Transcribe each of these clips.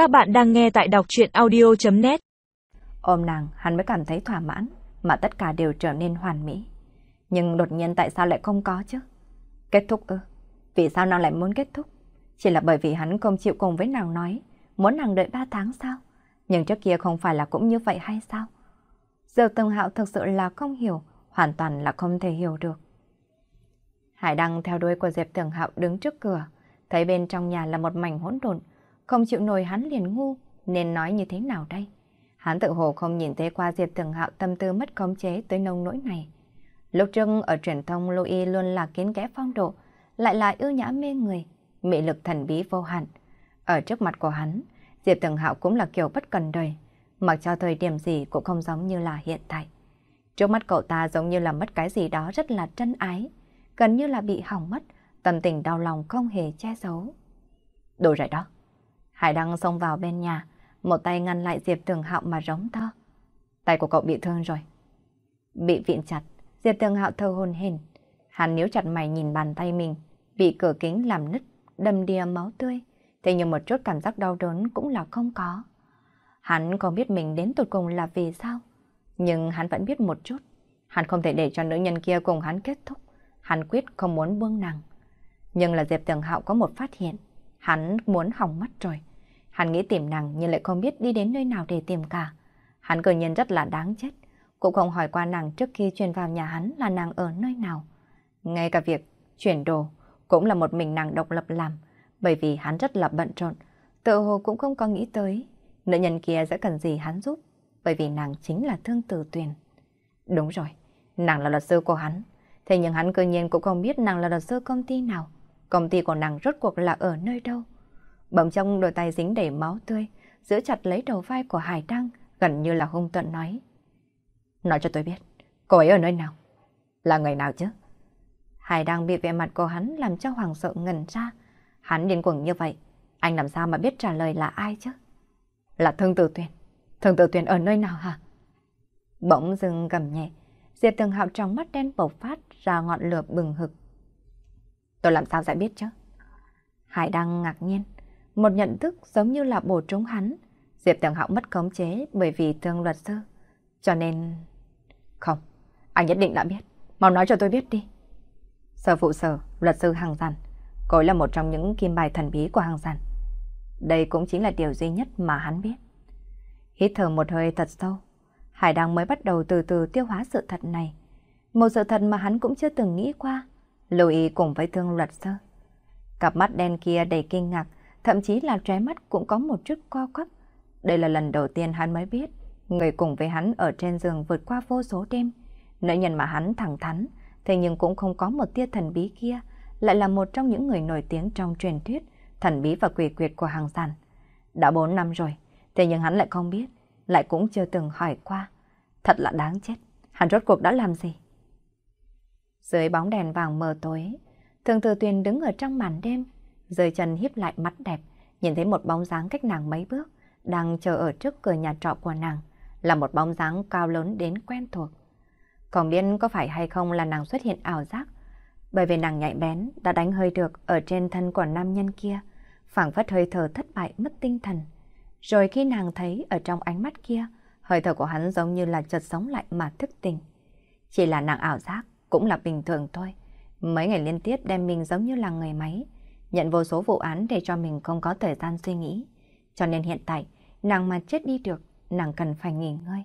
Các bạn đang nghe tại đọc chuyện audio.net Ôm nàng, hắn mới cảm thấy thỏa mãn, mà tất cả đều trở nên hoàn mỹ. Nhưng đột nhiên tại sao lại không có chứ? Kết thúc ư? Vì sao nàng lại muốn kết thúc? Chỉ là bởi vì hắn không chịu cùng với nàng nói, muốn nàng đợi 3 tháng sao? Nhưng trước kia không phải là cũng như vậy hay sao? Giờ Tông Hạo thực sự là không hiểu, hoàn toàn là không thể hiểu được. Hải Đăng theo đuôi của Diệp Tường Hạo đứng trước cửa, thấy bên trong nhà là một mảnh hỗn độn, không chịu nổi hắn liền ngu, nên nói như thế nào đây? Hắn tự hồ không nhìn thấy qua Diệp Thường Hạo tâm tư mất khống chế tới nông nỗi này. Lúc trước ở truyền thông Louis luôn là kiến kẽ phong độ, lại là ưu nhã mê người, mị lực thần bí vô hạn. Ở trước mặt của hắn, Diệp Thường Hạo cũng là kiểu bất cần đời, mặc cho thời điểm gì cũng không giống như là hiện tại. Trước mắt cậu ta giống như là mất cái gì đó rất là trân ái, gần như là bị hỏng mất, tâm tình đau lòng không hề che giấu. Đồ rồi đó. Hải Đăng xông vào bên nhà, một tay ngăn lại Diệp Tường Hạo mà rống to. Tay của cậu bị thương rồi. Bị viện chặt, Diệp Tường Hạo thơ hồn hển. Hắn níu chặt mày nhìn bàn tay mình, bị cửa kính làm nứt, đâm đìa máu tươi. Thế nhưng một chút cảm giác đau đớn cũng là không có. Hắn không biết mình đến tụt cùng là vì sao. Nhưng hắn vẫn biết một chút. Hắn không thể để cho nữ nhân kia cùng hắn kết thúc. Hắn quyết không muốn buông nàng. Nhưng là Diệp Tường Hạo có một phát hiện. Hắn muốn hỏng mất rồi. Hắn nghĩ tìm nàng nhưng lại không biết đi đến nơi nào để tìm cả. Hắn cơ nhiên rất là đáng chết. Cũng không hỏi qua nàng trước khi chuyển vào nhà hắn là nàng ở nơi nào. Ngay cả việc chuyển đồ cũng là một mình nàng độc lập làm. Bởi vì hắn rất là bận rộn. Tự hồ cũng không có nghĩ tới. Nữ nhân kia sẽ cần gì hắn giúp. Bởi vì nàng chính là thương tử tuyền. Đúng rồi, nàng là luật sư của hắn. Thế nhưng hắn cơ nhiên cũng không biết nàng là luật sư công ty nào. Công ty của nàng rốt cuộc là ở nơi đâu. Bỗng trong đôi tay dính đầy máu tươi, giữ chặt lấy đầu vai của Hải Đăng, gần như là hung tận nói. Nói cho tôi biết, cô ấy ở nơi nào? Là người nào chứ? Hải Đăng bị vẻ mặt của hắn làm cho hoàng sợ ngần ra. Hắn điên cuồng như vậy, anh làm sao mà biết trả lời là ai chứ? Là Thương Tử Tuyền. Thương Tử Tuyền ở nơi nào hả? Bỗng dưng gầm nhẹ, Diệp Tường Hạo trong mắt đen bộc phát ra ngọn lửa bừng hực. Tôi làm sao sẽ biết chứ? Hải Đăng ngạc nhiên, một nhận thức giống như là bổ trúng hắn. Diệp Tường Hạo mất khống chế bởi vì thương luật sư. Cho nên... Không, anh nhất định đã biết. Mau nói cho tôi biết đi. Sở phụ sở, luật sư Hàng Giản. Cô ấy là một trong những kim bài thần bí của Hàng Giản. Đây cũng chính là điều duy nhất mà hắn biết. Hít thở một hơi thật sâu. Hải Đăng mới bắt đầu từ từ tiêu hóa sự thật này. Một sự thật mà hắn cũng chưa từng nghĩ qua. Lưu ý cùng với thương luật sư. Cặp mắt đen kia đầy kinh ngạc, thậm chí là trái mắt cũng có một chút co quắp. Đây là lần đầu tiên hắn mới biết, người cùng với hắn ở trên giường vượt qua vô số đêm. Nữ nhân mà hắn thẳng thắn, thế nhưng cũng không có một tia thần bí kia, lại là một trong những người nổi tiếng trong truyền thuyết, thần bí và quỷ quyệt của hàng giàn. Đã 4 năm rồi, thế nhưng hắn lại không biết, lại cũng chưa từng hỏi qua. Thật là đáng chết, hắn rốt cuộc đã làm gì? Dưới bóng đèn vàng mờ tối, thường thừa tuyền đứng ở trong màn đêm, rời chân hiếp lại mắt đẹp, nhìn thấy một bóng dáng cách nàng mấy bước, đang chờ ở trước cửa nhà trọ của nàng, là một bóng dáng cao lớn đến quen thuộc. còn biết có phải hay không là nàng xuất hiện ảo giác, bởi vì nàng nhạy bén đã đánh hơi được ở trên thân của nam nhân kia, phảng phất hơi thở thất bại mất tinh thần. Rồi khi nàng thấy ở trong ánh mắt kia, hơi thở của hắn giống như là chợt sống lại mà thức tỉnh. Chỉ là nàng ảo giác, cũng là bình thường thôi. Mấy ngày liên tiếp đem mình giống như là người máy, nhận vô số vụ án để cho mình không có thời gian suy nghĩ. Cho nên hiện tại, nàng mà chết đi được, nàng cần phải nghỉ ngơi.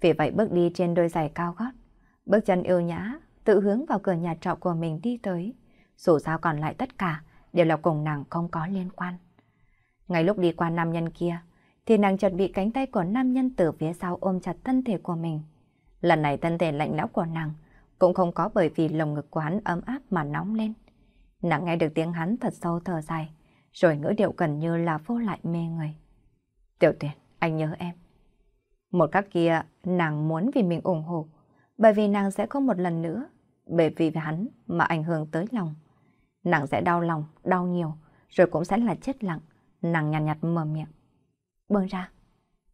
Vì vậy bước đi trên đôi giày cao gót, bước chân yêu nhã, tự hướng vào cửa nhà trọ của mình đi tới. Dù sao còn lại tất cả đều là cùng nàng không có liên quan. Ngay lúc đi qua nam nhân kia, thì nàng chợt bị cánh tay của nam nhân từ phía sau ôm chặt thân thể của mình. Lần này thân thể lạnh lẽo của nàng cũng không có bởi vì lồng ngực của hắn ấm áp mà nóng lên. Nàng nghe được tiếng hắn thật sâu thở dài, rồi ngữ điệu gần như là vô lại mê người. Tiểu tuyển, anh nhớ em. Một cách kia, nàng muốn vì mình ủng hộ, bởi vì nàng sẽ không một lần nữa, bởi vì hắn mà ảnh hưởng tới lòng. Nàng sẽ đau lòng, đau nhiều, rồi cũng sẽ là chết lặng. Nàng nhạt nhạt mở miệng. Buông ra.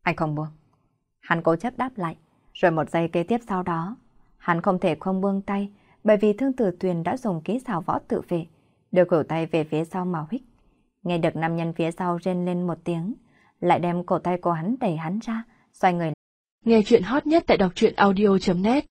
Anh không buông. Hắn cố chấp đáp lại, rồi một giây kế tiếp sau đó, Hắn không thể không buông tay, bởi vì thương tử tuyền đã dùng kỹ xảo võ tự vệ, đưa cổ tay về phía sau mà hít, Nghe được nam nhân phía sau rên lên một tiếng, lại đem cổ tay của hắn đẩy hắn ra, xoay người. Nghe chuyện hot nhất tại đọc truyện audio.net